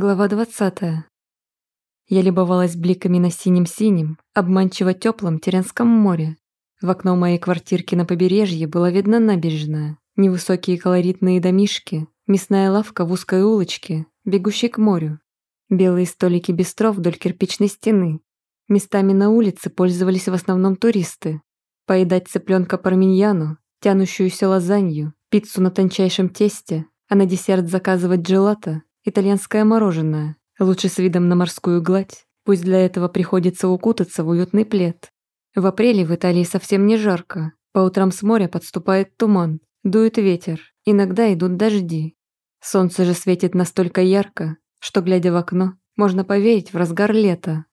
Глава 20. Я любовалась бликами на синем-синем, обманчиво теплом Теренском море. В окно моей квартирки на побережье была видна набережная, невысокие колоритные домишки, мясная лавка в узкой улочке, бегущей к морю, белые столики бистро вдоль кирпичной стены. Местами на улице пользовались в основном туристы. Поедать цыпленка парминьяну, тянущуюся лазанью, пиццу на тончайшем тесте, а на десерт заказывать джелато итальянское мороженое, лучше с видом на морскую гладь, пусть для этого приходится укутаться в уютный плед. В апреле в Италии совсем не жарко, по утрам с моря подступает туман, дует ветер, иногда идут дожди. Солнце же светит настолько ярко, что, глядя в окно, можно поверить в разгар лета.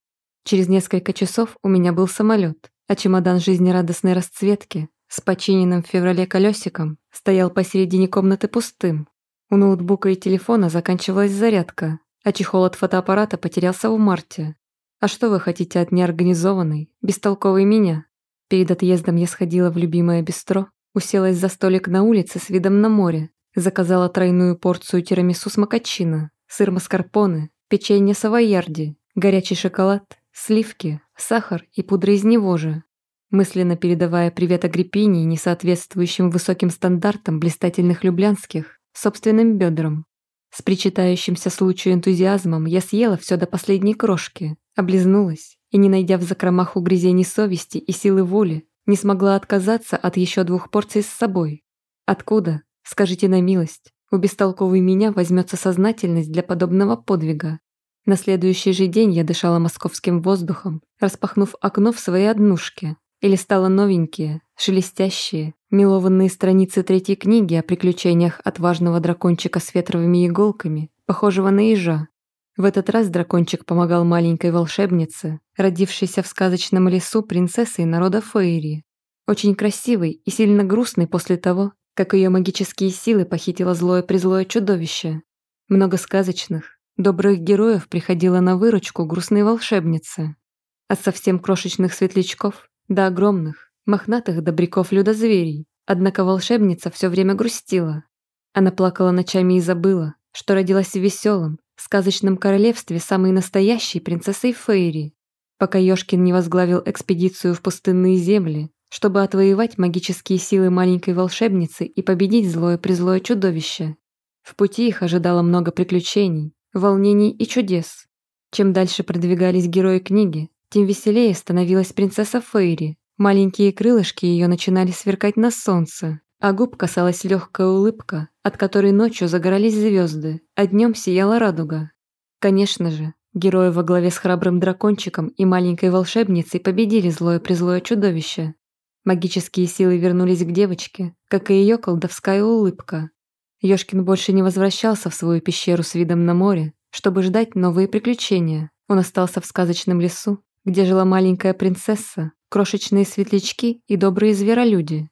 Через несколько часов у меня был самолет, а чемодан жизнерадостной расцветки с починенным в феврале колесиком стоял посередине комнаты пустым. У ноутбука и телефона заканчивалась зарядка, а чехол от фотоаппарата потерялся в марте. А что вы хотите от неорганизованной, бестолковой меня? Перед отъездом я сходила в любимое бистро, уселась за столик на улице с видом на море, заказала тройную порцию тирамису с макачино, сыр маскарпоне, печенье савоярди, горячий шоколад, сливки, сахар и пудра из него же. Мысленно передавая привет Агриппине и несоответствующим высоким стандартам блистательных люблянских, собственным бедрам. С причитающимся случаю энтузиазмом я съела все до последней крошки, облизнулась и, не найдя в закромах угрызений совести и силы воли, не смогла отказаться от еще двух порций с собой. Откуда, скажите на милость, у бестолковой меня возьмется сознательность для подобного подвига? На следующий же день я дышала московским воздухом, распахнув окно в своей однушке, или стало новенькие, шелестящие, милованные страницы третьей книги о приключениях отважного дракончика с ветровыми иголками, похожего на ежа. В этот раз дракончик помогал маленькой волшебнице, родившейся в сказочном лесу принцессой народа Фейри, очень красивой и сильно грустной после того, как ее магические силы похитило злое-призлое чудовище. Много сказочных, добрых героев приходило на выручку грустной волшебницы. От а совсем крошечных светлячков до огромных, мохнатых добряков-людозверей. Однако волшебница все время грустила. Она плакала ночами и забыла, что родилась в веселом, сказочном королевстве самой настоящей принцессой Фейри, пока Ёшкин не возглавил экспедицию в пустынные земли, чтобы отвоевать магические силы маленькой волшебницы и победить злое-призлое чудовище. В пути их ожидало много приключений, волнений и чудес. Чем дальше продвигались герои книги, тем веселее становилась принцесса Фейри. Маленькие крылышки ее начинали сверкать на солнце, а губ касалась легкая улыбка, от которой ночью загорались звезды, а днем сияла радуга. Конечно же, герои во главе с храбрым дракончиком и маленькой волшебницей победили злое-призлое чудовище. Магические силы вернулись к девочке, как и ее колдовская улыбка. Ёшкин больше не возвращался в свою пещеру с видом на море, чтобы ждать новые приключения. Он остался в сказочном лесу где жила маленькая принцесса, крошечные светлячки и добрые зверолюди.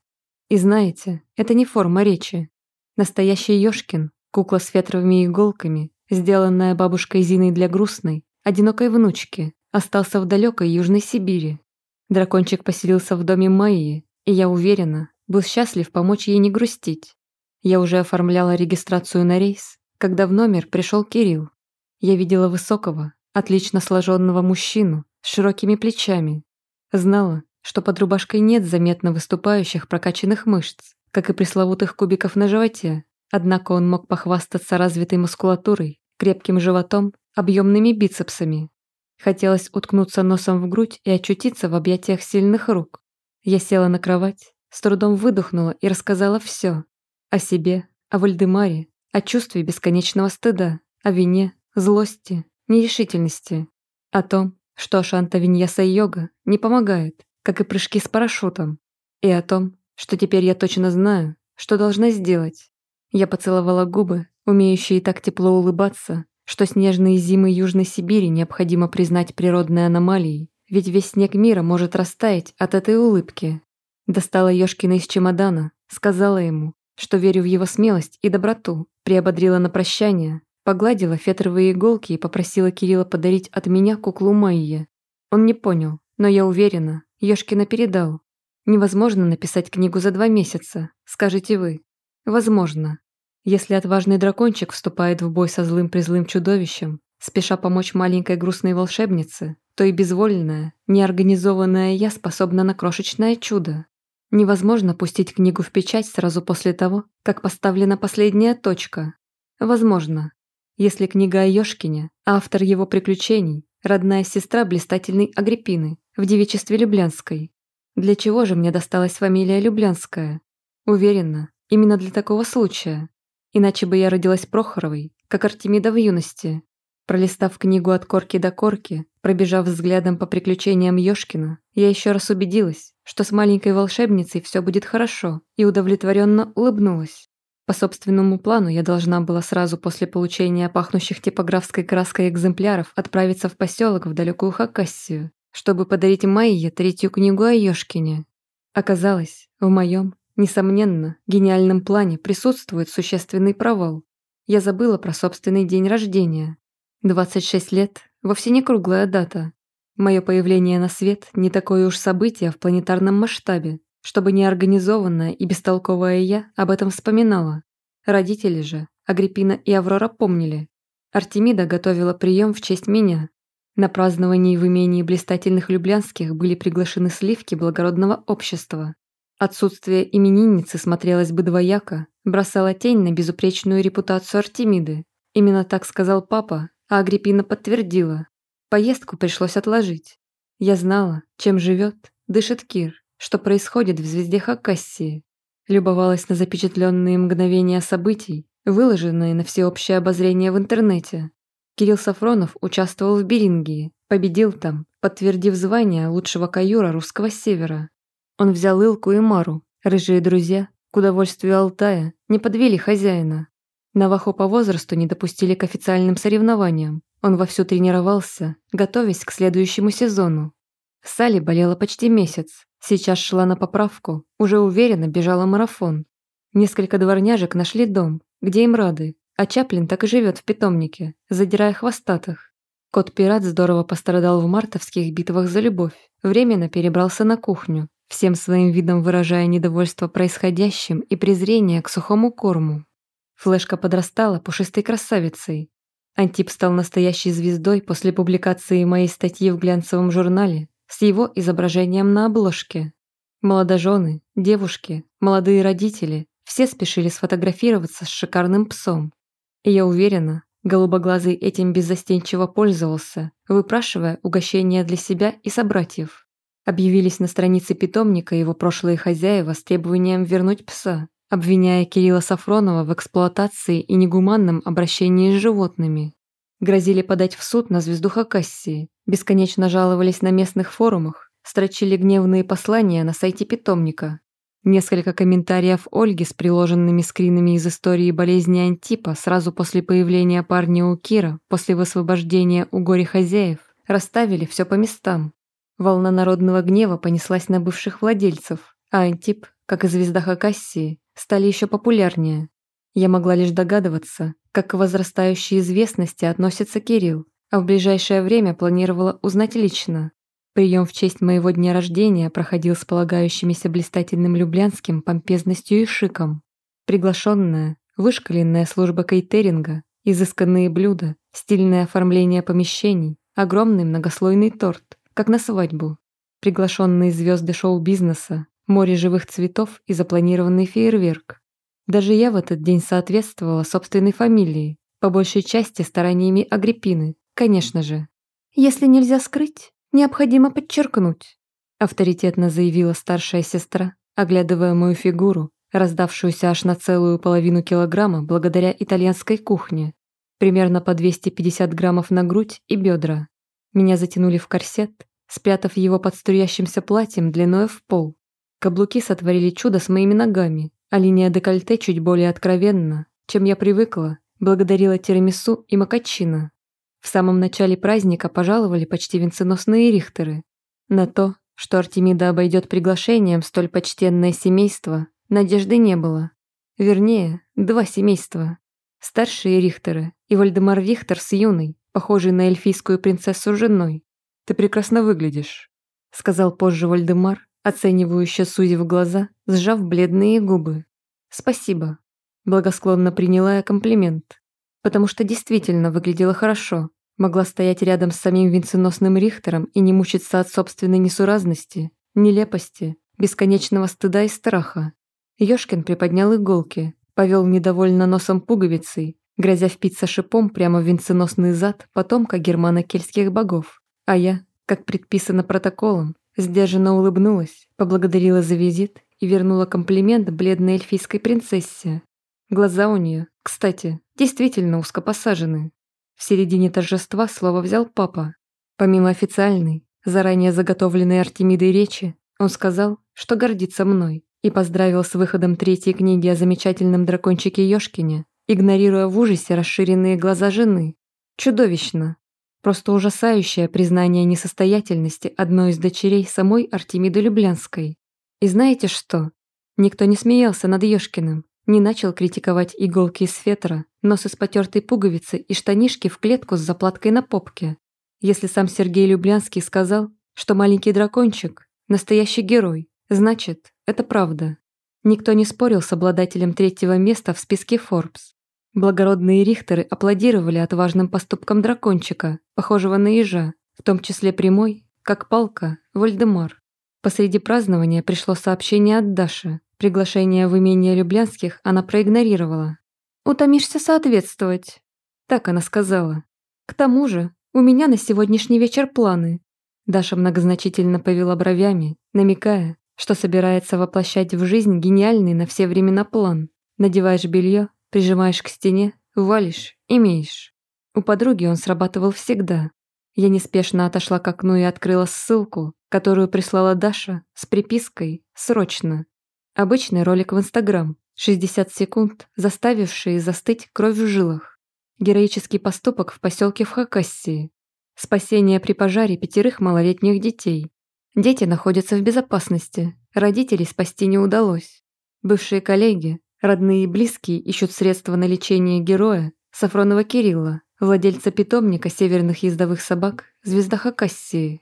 И знаете, это не форма речи. Настоящий Ёшкин, кукла с ветровыми иголками, сделанная бабушкой Зиной для грустной, одинокой внучки, остался в далекой Южной Сибири. Дракончик поселился в доме Майи, и я уверена, был счастлив помочь ей не грустить. Я уже оформляла регистрацию на рейс, когда в номер пришел Кирилл. Я видела высокого, отлично сложенного мужчину, с широкими плечами. Знала, что под рубашкой нет заметно выступающих прокачанных мышц, как и пресловутых кубиков на животе, однако он мог похвастаться развитой мускулатурой, крепким животом, объемными бицепсами. Хотелось уткнуться носом в грудь и очутиться в объятиях сильных рук. Я села на кровать, с трудом выдохнула и рассказала все. О себе, о Вальдемаре, о чувстве бесконечного стыда, о вине, злости, нерешительности. О том, что шанта виньяса йога не помогает, как и прыжки с парашютом, и о том, что теперь я точно знаю, что должна сделать. Я поцеловала губы, умеющие так тепло улыбаться, что снежные зимы Южной Сибири необходимо признать природной аномалией, ведь весь снег мира может растаять от этой улыбки. Достала Ёшкина из чемодана, сказала ему, что верю в его смелость и доброту, приободрила на прощание, Погладила фетровые иголки и попросила Кирилла подарить от меня куклу Майи. Он не понял, но я уверена, Ёшкина передал. Невозможно написать книгу за два месяца, скажете вы. Возможно. Если отважный дракончик вступает в бой со злым-призлым чудовищем, спеша помочь маленькой грустной волшебнице, то и безвольная, неорганизованная я способна на крошечное чудо. Невозможно пустить книгу в печать сразу после того, как поставлена последняя точка. Возможно. Если книга о Ёшкине, автор его приключений, родная сестра блистательной Агриппины в девичестве Люблянской. Для чего же мне досталась фамилия Люблянская? Уверена, именно для такого случая. Иначе бы я родилась Прохоровой, как Артемида в юности. Пролистав книгу от корки до корки, пробежав взглядом по приключениям Ёшкина, я еще раз убедилась, что с маленькой волшебницей все будет хорошо, и удовлетворенно улыбнулась. По собственному плану я должна была сразу после получения пахнущих типографской краской экземпляров отправиться в поселок в далекую Хакассию, чтобы подарить Майе третью книгу о Ёшкине. Оказалось, в моем, несомненно, гениальном плане присутствует существенный провал. Я забыла про собственный день рождения. 26 лет – вовсе не круглая дата. Мое появление на свет – не такое уж событие в планетарном масштабе, чтобы неорганизованная и бестолковая я об этом вспоминала. Родители же, Агриппина и Аврора помнили. Артемида готовила прием в честь меня. На праздновании в имении блистательных люблянских были приглашены сливки благородного общества. Отсутствие именинницы смотрелось бы двояко, бросало тень на безупречную репутацию Артемиды. Именно так сказал папа, а Агриппина подтвердила. Поездку пришлось отложить. Я знала, чем живет, дышит Кир что происходит в звезде Хакассии. Любовалась на запечатленные мгновения событий, выложенные на всеобщее обозрение в интернете. Кирилл Сафронов участвовал в Берингии, победил там, подтвердив звание лучшего каюра русского севера. Он взял Илку и Мару, рыжие друзья, к удовольствию Алтая, не подвели хозяина. Навахо по возрасту не допустили к официальным соревнованиям. Он вовсю тренировался, готовясь к следующему сезону. Салли болела почти месяц, сейчас шла на поправку, уже уверенно бежала марафон. Несколько дворняжек нашли дом, где им рады, а Чаплин так и живет в питомнике, задирая хвостатых. Кот-пират здорово пострадал в мартовских битвах за любовь, временно перебрался на кухню, всем своим видом выражая недовольство происходящим и презрение к сухому корму. Флешка подрастала пушистой красавицей. Антип стал настоящей звездой после публикации моей статьи в глянцевом журнале с его изображением на обложке. Молодожены, девушки, молодые родители – все спешили сфотографироваться с шикарным псом. И я уверена, голубоглазый этим беззастенчиво пользовался, выпрашивая угощения для себя и собратьев. Объявились на странице питомника его прошлые хозяева с требованием вернуть пса, обвиняя Кирилла Сафронова в эксплуатации и негуманном обращении с животными. Грозили подать в суд на звезду Хакассии, бесконечно жаловались на местных форумах, строчили гневные послания на сайте питомника. Несколько комментариев Ольги с приложенными скринами из истории болезни Антипа сразу после появления парня у Кира, после высвобождения у горе-хозяев, расставили все по местам. Волна народного гнева понеслась на бывших владельцев, а Антип, как и звезда Хакассии, стали еще популярнее. Я могла лишь догадываться, как к возрастающей известности относится Кирилл, а в ближайшее время планировала узнать лично. Прием в честь моего дня рождения проходил с полагающимися блистательным люблянским помпезностью и шиком. Приглашенная, вышкаленная служба кейтеринга, изысканные блюда, стильное оформление помещений, огромный многослойный торт, как на свадьбу, приглашенные звезды шоу-бизнеса, море живых цветов и запланированный фейерверк. Даже я в этот день соответствовала собственной фамилии, по большей части стараниями Агриппины, конечно же. «Если нельзя скрыть, необходимо подчеркнуть», авторитетно заявила старшая сестра, оглядывая мою фигуру, раздавшуюся аж на целую половину килограмма благодаря итальянской кухне, примерно по 250 граммов на грудь и бедра. Меня затянули в корсет, спрятав его под струящимся платьем длиною в пол. Каблуки сотворили чудо с моими ногами, а линия декольте чуть более откровенна, чем я привыкла, благодарила тирамису и макачина. В самом начале праздника пожаловали почти венценосные рихтеры. На то, что Артемида обойдет приглашением столь почтенное семейство, надежды не было. Вернее, два семейства. Старшие рихтеры и Вальдемар Рихтер с юной, похожей на эльфийскую принцессу женой. «Ты прекрасно выглядишь», — сказал позже Вальдемар, оценивающе сузив глаза, сжав бледные губы. «Спасибо», – благосклонно приняла я комплимент, потому что действительно выглядела хорошо, могла стоять рядом с самим венценосным Рихтером и не мучиться от собственной несуразности, нелепости, бесконечного стыда и страха. Ёшкин приподнял иголки, повел недовольно носом пуговицей, грозя впиться шипом прямо в венценосный зад потомка германо-кельтских богов. А я, как предписано протоколом, Сдержанно улыбнулась, поблагодарила за визит и вернула комплимент бледной эльфийской принцессе. Глаза у нее, кстати, действительно узкопосажены. В середине торжества слово взял папа. Помимо официальной, заранее заготовленной Артемидой речи, он сказал, что гордится мной и поздравил с выходом третьей книги о замечательном дракончике Ёшкине, игнорируя в ужасе расширенные глаза жены. Чудовищно, Просто ужасающее признание несостоятельности одной из дочерей самой Артемиды Люблянской. И знаете что? Никто не смеялся над Ёшкиным, не начал критиковать иголки из фетра, нос из потертой пуговицы и штанишки в клетку с заплаткой на попке. Если сам Сергей Люблянский сказал, что маленький дракончик – настоящий герой, значит, это правда. Никто не спорил с обладателем третьего места в списке Forbes. Благородные рихтеры аплодировали отважным поступкам дракончика, похожего на ежа, в том числе прямой, как палка, Вольдемар. Посреди празднования пришло сообщение от Даши. Приглашение в имение Люблянских она проигнорировала. «Утомишься соответствовать», — так она сказала. «К тому же, у меня на сегодняшний вечер планы». Даша многозначительно повела бровями, намекая, что собирается воплощать в жизнь гениальный на все времена план. Надеваешь белье, Прижимаешь к стене, валишь, имеешь. У подруги он срабатывал всегда. Я неспешно отошла к окну и открыла ссылку, которую прислала Даша с припиской «Срочно». Обычный ролик в Инстаграм, 60 секунд, заставивший застыть кровь в жилах. Героический поступок в поселке в Хакассии. Спасение при пожаре пятерых малолетних детей. Дети находятся в безопасности, родителей спасти не удалось. Бывшие коллеги, Родные и близкие ищут средства на лечение героя Сафронова Кирилла, владельца питомника северных ездовых собак, звезда Хакассии,